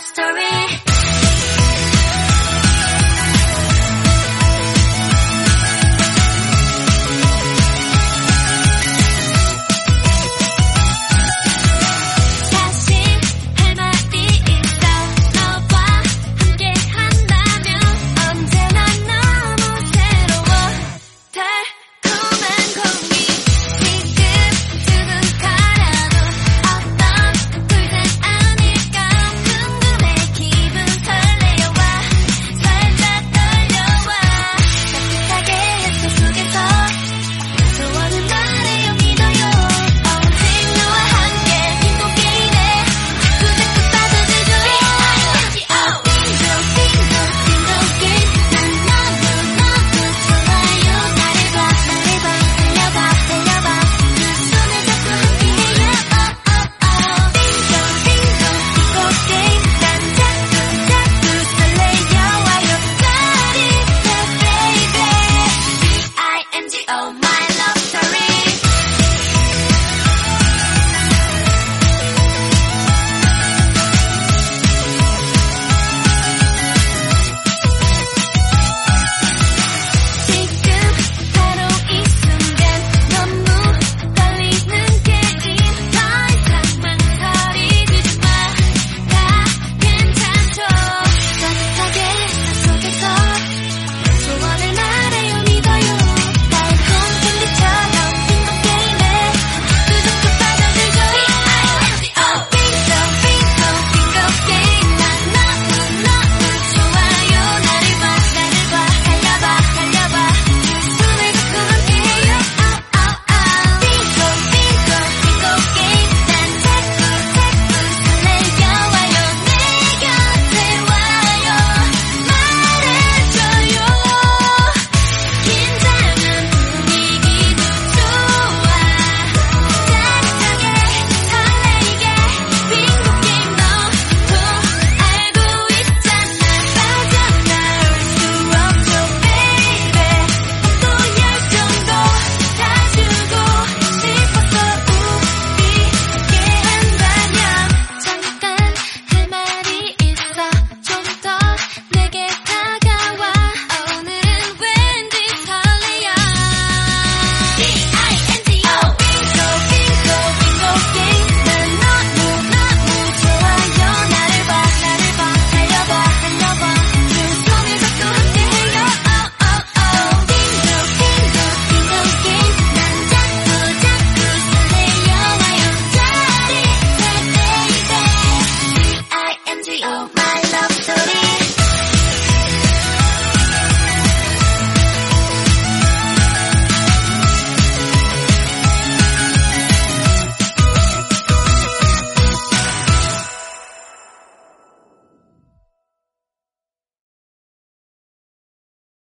story Love